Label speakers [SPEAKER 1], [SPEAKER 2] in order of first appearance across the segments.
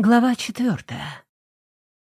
[SPEAKER 1] Глава четвертая.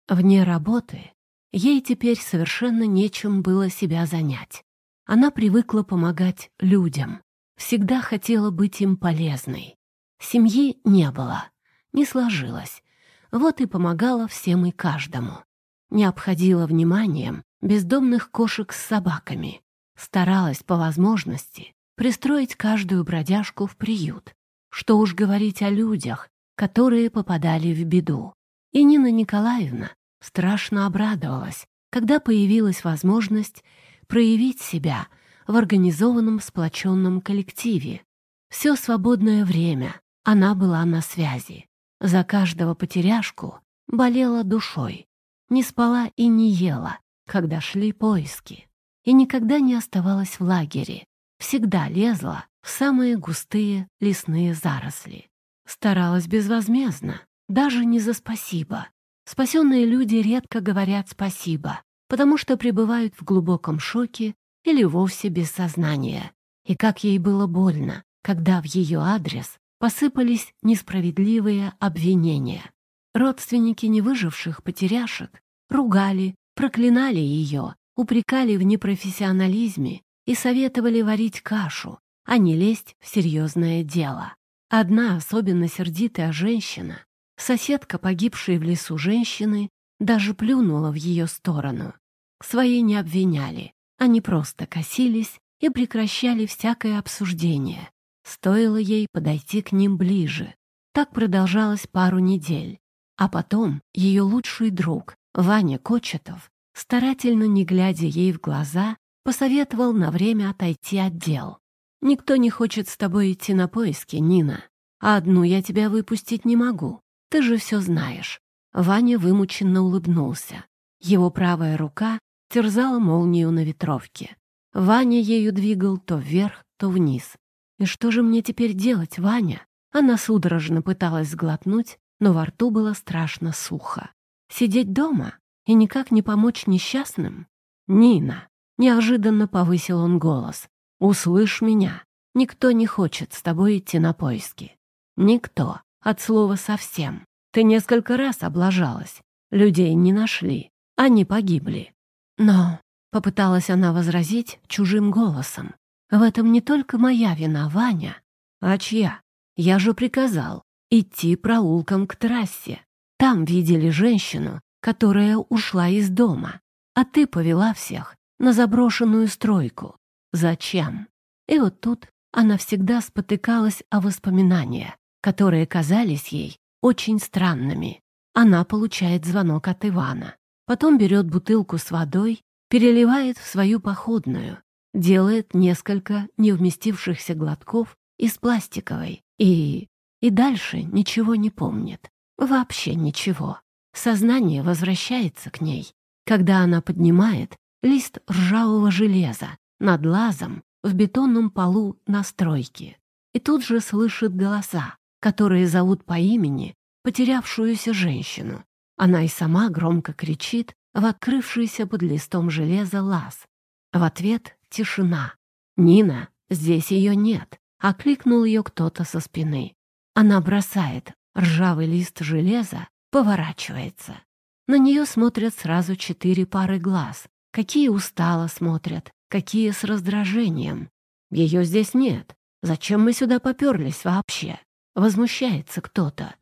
[SPEAKER 1] Вне работы ей теперь совершенно нечем было себя занять. Она привыкла помогать людям, всегда хотела быть им полезной. Семьи не было, не сложилось. Вот и помогала всем и каждому. Не обходила вниманием бездомных кошек с собаками. Старалась по возможности пристроить каждую бродяжку в приют. Что уж говорить о людях, которые попадали в беду. И Нина Николаевна страшно обрадовалась, когда появилась возможность проявить себя в организованном сплоченном коллективе. Все свободное время она была на связи. За каждого потеряшку болела душой. Не спала и не ела, когда шли поиски. И никогда не оставалась в лагере. Всегда лезла в самые густые лесные заросли. Старалась безвозмездно, даже не за спасибо. Спасенные люди редко говорят спасибо, потому что пребывают в глубоком шоке или вовсе без сознания. И как ей было больно, когда в ее адрес посыпались несправедливые обвинения. Родственники невыживших потеряшек ругали, проклинали ее, упрекали в непрофессионализме и советовали варить кашу, а не лезть в серьезное дело. Одна особенно сердитая женщина, соседка погибшей в лесу женщины, даже плюнула в ее сторону. Свои не обвиняли, они просто косились и прекращали всякое обсуждение. Стоило ей подойти к ним ближе. Так продолжалось пару недель. А потом ее лучший друг, Ваня Кочетов, старательно не глядя ей в глаза, посоветовал на время отойти от дел. Никто не хочет с тобой идти на поиски, Нина. А одну я тебя выпустить не могу. Ты же все знаешь». Ваня вымученно улыбнулся. Его правая рука терзала молнию на ветровке. Ваня ею двигал то вверх, то вниз. «И что же мне теперь делать, Ваня?» Она судорожно пыталась сглотнуть, но во рту было страшно сухо. «Сидеть дома и никак не помочь несчастным?» «Нина!» — неожиданно повысил он голос. Услышь меня. Никто не хочет с тобой идти на поиски. Никто. От слова совсем. Ты несколько раз облажалась. Людей не нашли. Они погибли. Но, — попыталась она возразить чужим голосом, — в этом не только моя вина, Ваня. А чья? Я же приказал идти проулком к трассе. Там видели женщину, которая ушла из дома, а ты повела всех на заброшенную стройку. Зачем? И вот тут она всегда спотыкалась о воспоминания, которые казались ей очень странными. Она получает звонок от Ивана, потом берет бутылку с водой, переливает в свою походную, делает несколько невместившихся глотков из пластиковой и... и дальше ничего не помнит. Вообще ничего. Сознание возвращается к ней, когда она поднимает лист ржавого железа над лазом в бетонном полу на стройке. И тут же слышит голоса, которые зовут по имени потерявшуюся женщину. Она и сама громко кричит в открывшийся под листом железа лаз. В ответ — тишина. «Нина, здесь ее нет», — окликнул ее кто-то со спины. Она бросает ржавый лист железа, поворачивается. На нее смотрят сразу четыре пары глаз. Какие устало смотрят, какие с раздражением. Ее здесь нет. Зачем мы сюда поперлись вообще? Возмущается кто-то.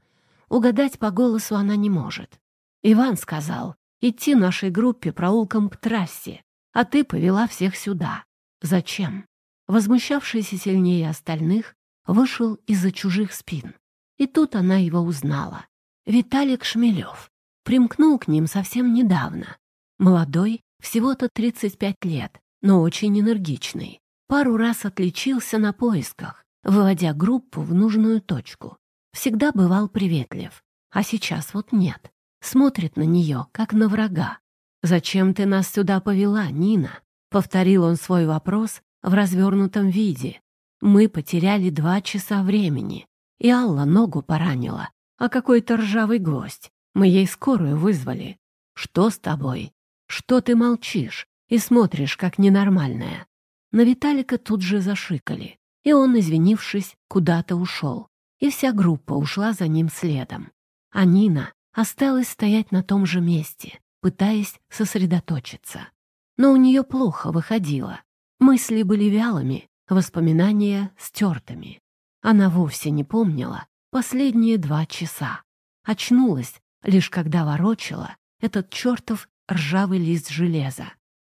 [SPEAKER 1] Угадать по голосу она не может. Иван сказал, идти нашей группе проулком к трассе, а ты повела всех сюда. Зачем? Возмущавшийся сильнее остальных, вышел из-за чужих спин. И тут она его узнала. Виталик Шмелев примкнул к ним совсем недавно. Молодой, всего-то 35 лет, но очень энергичный. Пару раз отличился на поисках, выводя группу в нужную точку. Всегда бывал приветлив, а сейчас вот нет. Смотрит на нее, как на врага. «Зачем ты нас сюда повела, Нина?» — повторил он свой вопрос в развернутом виде. «Мы потеряли два часа времени, и Алла ногу поранила, а какой-то ржавый гвоздь. Мы ей скорую вызвали. Что с тобой? Что ты молчишь? И смотришь, как ненормальная». На Виталика тут же зашикали, и он, извинившись, куда-то ушел. И вся группа ушла за ним следом. а Нина осталась стоять на том же месте, пытаясь сосредоточиться. Но у нее плохо выходило. Мысли были вялыми, воспоминания стертыми. Она вовсе не помнила последние два часа. Очнулась, лишь когда ворочала этот чертов ржавый лист железа.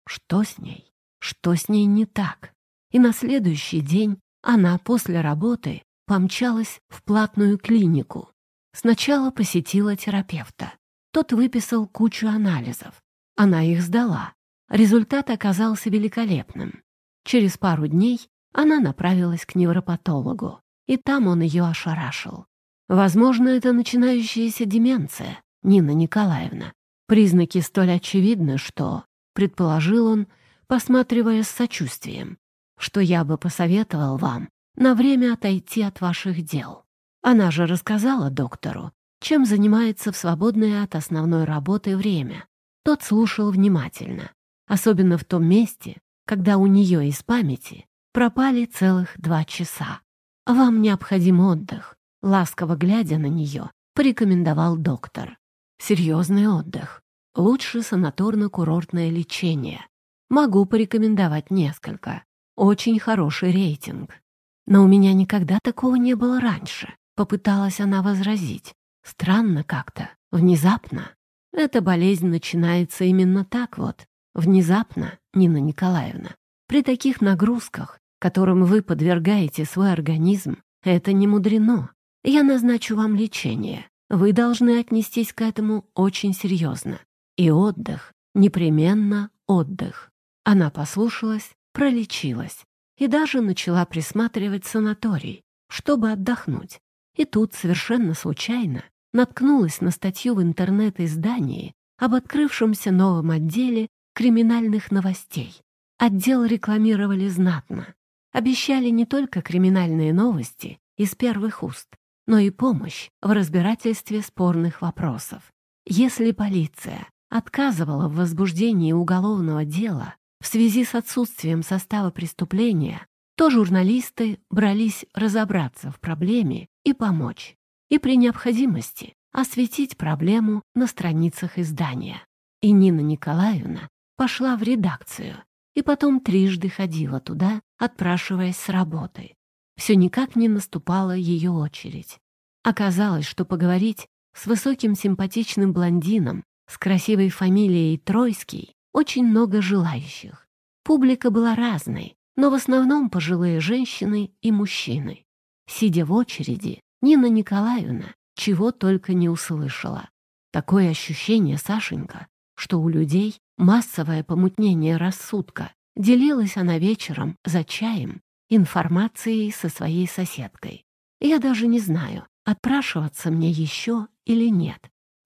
[SPEAKER 1] Что с ней? Что с ней не так? И на следующий день она после работы помчалась в платную клинику. Сначала посетила терапевта. Тот выписал кучу анализов. Она их сдала. Результат оказался великолепным. Через пару дней она направилась к невропатологу, и там он ее ошарашил. Возможно, это начинающаяся деменция, Нина Николаевна. Признаки столь очевидны, что, предположил он, посматривая с сочувствием, что я бы посоветовал вам на время отойти от ваших дел. Она же рассказала доктору, чем занимается в свободное от основной работы время. Тот слушал внимательно, особенно в том месте, когда у нее из памяти пропали целых два часа. «Вам необходим отдых», — ласково глядя на нее, порекомендовал доктор. «Серьезный отдых. Лучше санаторно-курортное лечение. Могу порекомендовать несколько. Очень хороший рейтинг. Но у меня никогда такого не было раньше», — попыталась она возразить. «Странно как-то. Внезапно. Эта болезнь начинается именно так вот. Внезапно, Нина Николаевна. При таких нагрузках которым вы подвергаете свой организм, это не мудрено. Я назначу вам лечение. Вы должны отнестись к этому очень серьезно. И отдых, непременно отдых. Она послушалась, пролечилась и даже начала присматривать санаторий, чтобы отдохнуть. И тут совершенно случайно наткнулась на статью в интернет-издании об открывшемся новом отделе криминальных новостей. Отдел рекламировали знатно. Обещали не только криминальные новости из первых уст, но и помощь в разбирательстве спорных вопросов. Если полиция отказывала в возбуждении уголовного дела в связи с отсутствием состава преступления, то журналисты брались разобраться в проблеме и помочь, и при необходимости осветить проблему на страницах издания. И Нина Николаевна пошла в редакцию и потом трижды ходила туда, отпрашиваясь с работы. Все никак не наступала ее очередь. Оказалось, что поговорить с высоким симпатичным блондином с красивой фамилией Тройский очень много желающих. Публика была разной, но в основном пожилые женщины и мужчины. Сидя в очереди, Нина Николаевна чего только не услышала. Такое ощущение, Сашенька, что у людей массовое помутнение рассудка. Делилась она вечером за чаем информацией со своей соседкой. Я даже не знаю, отпрашиваться мне еще или нет.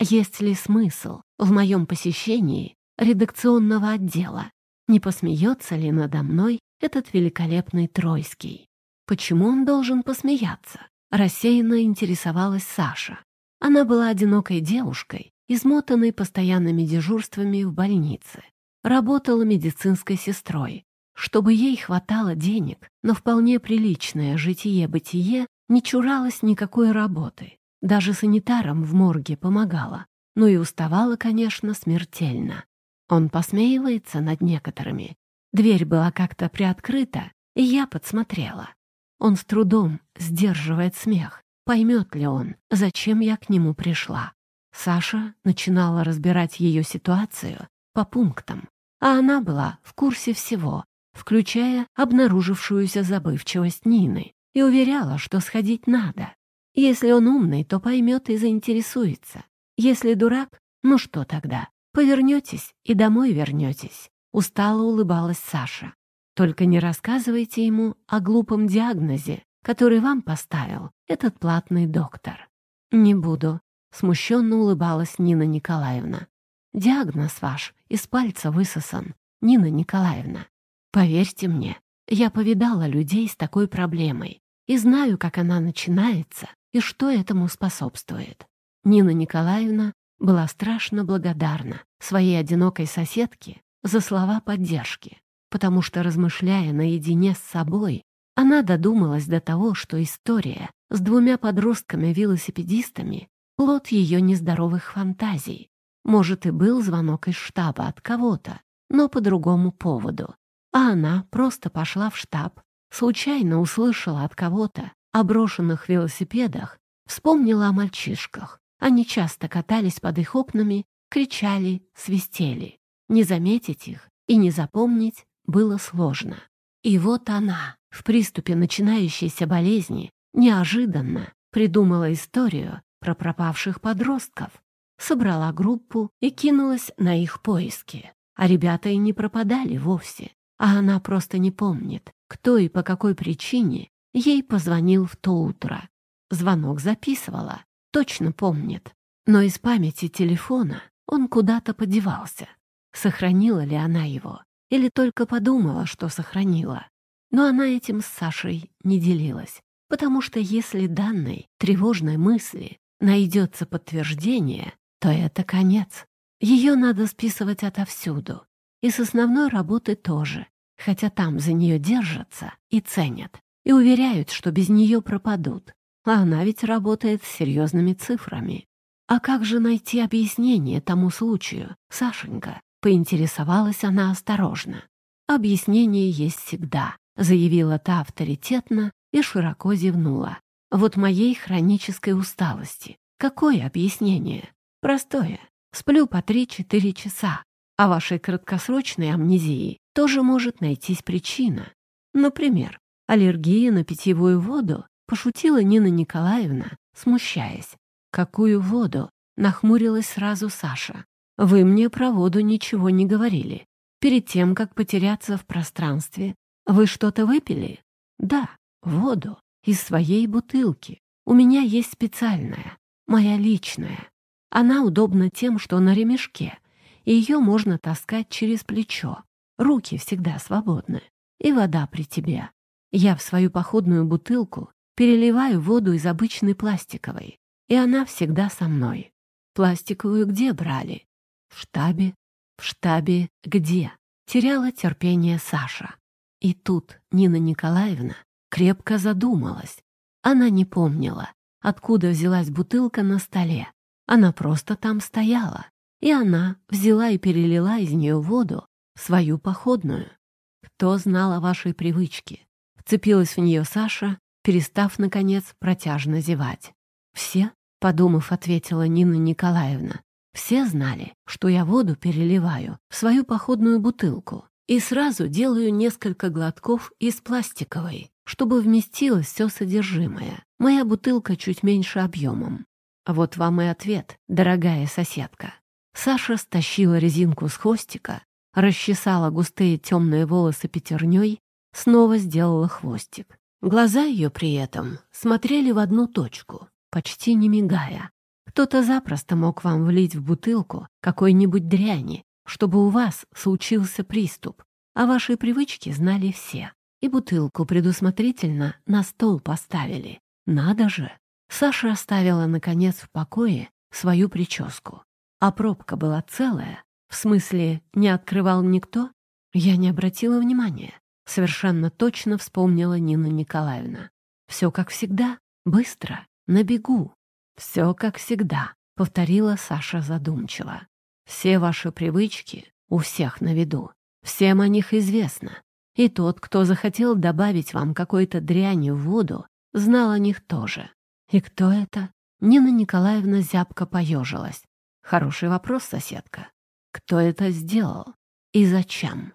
[SPEAKER 1] Есть ли смысл в моем посещении редакционного отдела? Не посмеется ли надо мной этот великолепный Тройский? Почему он должен посмеяться? Рассеянно интересовалась Саша. Она была одинокой девушкой, измотанной постоянными дежурствами в больнице. Работала медицинской сестрой. Чтобы ей хватало денег, но вполне приличное житие-бытие не чуралось никакой работы. Даже санитарам в морге помогала. Ну и уставала, конечно, смертельно. Он посмеивается над некоторыми. Дверь была как-то приоткрыта, и я подсмотрела. Он с трудом сдерживает смех. Поймет ли он, зачем я к нему пришла? Саша начинала разбирать ее ситуацию по пунктам, а она была в курсе всего, включая обнаружившуюся забывчивость Нины, и уверяла, что сходить надо. Если он умный, то поймет и заинтересуется. Если дурак, ну что тогда? Повернетесь и домой вернетесь. Устало улыбалась Саша. Только не рассказывайте ему о глупом диагнозе, который вам поставил этот платный доктор. Не буду, Смущенно улыбалась Нина Николаевна. «Диагноз ваш из пальца высосан, Нина Николаевна. Поверьте мне, я повидала людей с такой проблемой и знаю, как она начинается и что этому способствует». Нина Николаевна была страшно благодарна своей одинокой соседке за слова поддержки, потому что, размышляя наедине с собой, она додумалась до того, что история с двумя подростками-велосипедистами плод ее нездоровых фантазий. Может, и был звонок из штаба от кого-то, но по другому поводу. А она просто пошла в штаб, случайно услышала от кого-то о брошенных велосипедах, вспомнила о мальчишках. Они часто катались под их окнами, кричали, свистели. Не заметить их и не запомнить было сложно. И вот она, в приступе начинающейся болезни, неожиданно придумала историю про пропавших подростков, собрала группу и кинулась на их поиски. А ребята и не пропадали вовсе, а она просто не помнит, кто и по какой причине ей позвонил в то утро. Звонок записывала, точно помнит, но из памяти телефона он куда-то подевался. Сохранила ли она его или только подумала, что сохранила? Но она этим с Сашей не делилась, потому что если данной тревожной мысли найдется подтверждение, то это конец. Ее надо списывать отовсюду. И с основной работы тоже, хотя там за нее держатся и ценят, и уверяют, что без нее пропадут. А она ведь работает с серьезными цифрами. А как же найти объяснение тому случаю, Сашенька? Поинтересовалась она осторожно. Объяснение есть всегда, заявила та авторитетно и широко зевнула. Вот моей хронической усталости. Какое объяснение? Простое. Сплю по 3-4 часа. А вашей краткосрочной амнезии тоже может найтись причина. Например, аллергия на питьевую воду, пошутила Нина Николаевна, смущаясь. «Какую воду?» — нахмурилась сразу Саша. «Вы мне про воду ничего не говорили. Перед тем, как потеряться в пространстве, вы что-то выпили?» «Да, воду. Из своей бутылки. У меня есть специальная, моя личная. Она удобна тем, что на ремешке, и ее можно таскать через плечо. Руки всегда свободны. И вода при тебе. Я в свою походную бутылку переливаю воду из обычной пластиковой, и она всегда со мной. Пластиковую где брали? В штабе. В штабе где? Теряла терпение Саша. И тут Нина Николаевна крепко задумалась. Она не помнила, откуда взялась бутылка на столе. Она просто там стояла, и она взяла и перелила из нее воду в свою походную. Кто знал о вашей привычке? Вцепилась в нее Саша, перестав, наконец, протяжно зевать. «Все?» — подумав, ответила Нина Николаевна. «Все знали, что я воду переливаю в свою походную бутылку и сразу делаю несколько глотков из пластиковой, чтобы вместилось все содержимое. Моя бутылка чуть меньше объемом. Вот вам и ответ, дорогая соседка. Саша стащила резинку с хвостика, расчесала густые темные волосы пятерней, снова сделала хвостик. Глаза ее при этом смотрели в одну точку, почти не мигая. Кто-то запросто мог вам влить в бутылку какой-нибудь дряни, чтобы у вас случился приступ, а ваши привычки знали все. И бутылку предусмотрительно на стол поставили. Надо же! Саша оставила, наконец, в покое свою прическу. А пробка была целая, в смысле, не открывал никто? Я не обратила внимания. Совершенно точно вспомнила Нина Николаевна. Все как всегда, быстро, на бегу. Все как всегда, повторила Саша задумчиво. Все ваши привычки у всех на виду. Всем о них известно. И тот, кто захотел добавить вам какой-то дряни в воду, знал о них тоже. И кто это? Нина Николаевна зябко поежилась. Хороший вопрос, соседка. Кто это сделал? И зачем?